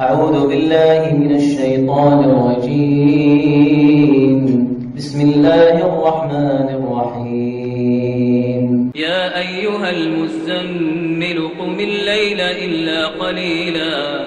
أعوذ بالله من الشيطان الرجيم. بسم الله الرحمن الرحيم. يا أيها المزمل قم الليل إلا قليلا.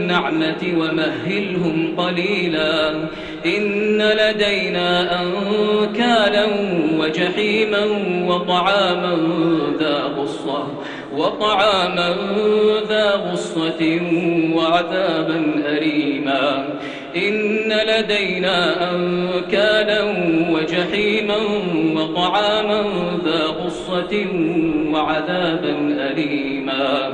النعمة ومهلهم قليلا. إن لدينا أنكالا وجحيما وطعاما ذا غصة وطعاما ذا غصة وعذابا أليما. إن لدينا أنكالا وجحيما وطعاما ذا غصة وعذابا أليما.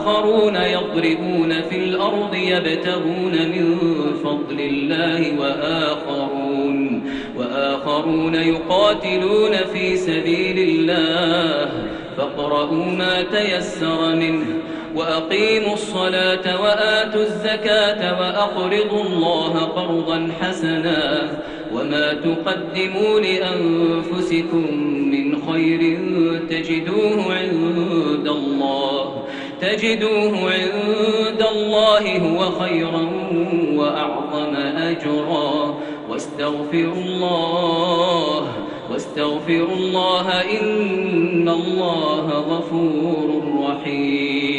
وآخرون يضربون في الأرض يبتغون من فضل الله وآخرون وآخرون يقاتلون في سبيل الله. فاقرؤوا ما تيسر منه وأقيموا الصلاة وآتوا الزكاة وأقرضوا الله قرضا حسنا. وما تقدموا لأنفسكم من خير تجدوه عند الله. تجدوه عند الله هو خيرا وأعظم أجرا. واستغفروا الله واستغفروا الله إن الله غفور رحيم.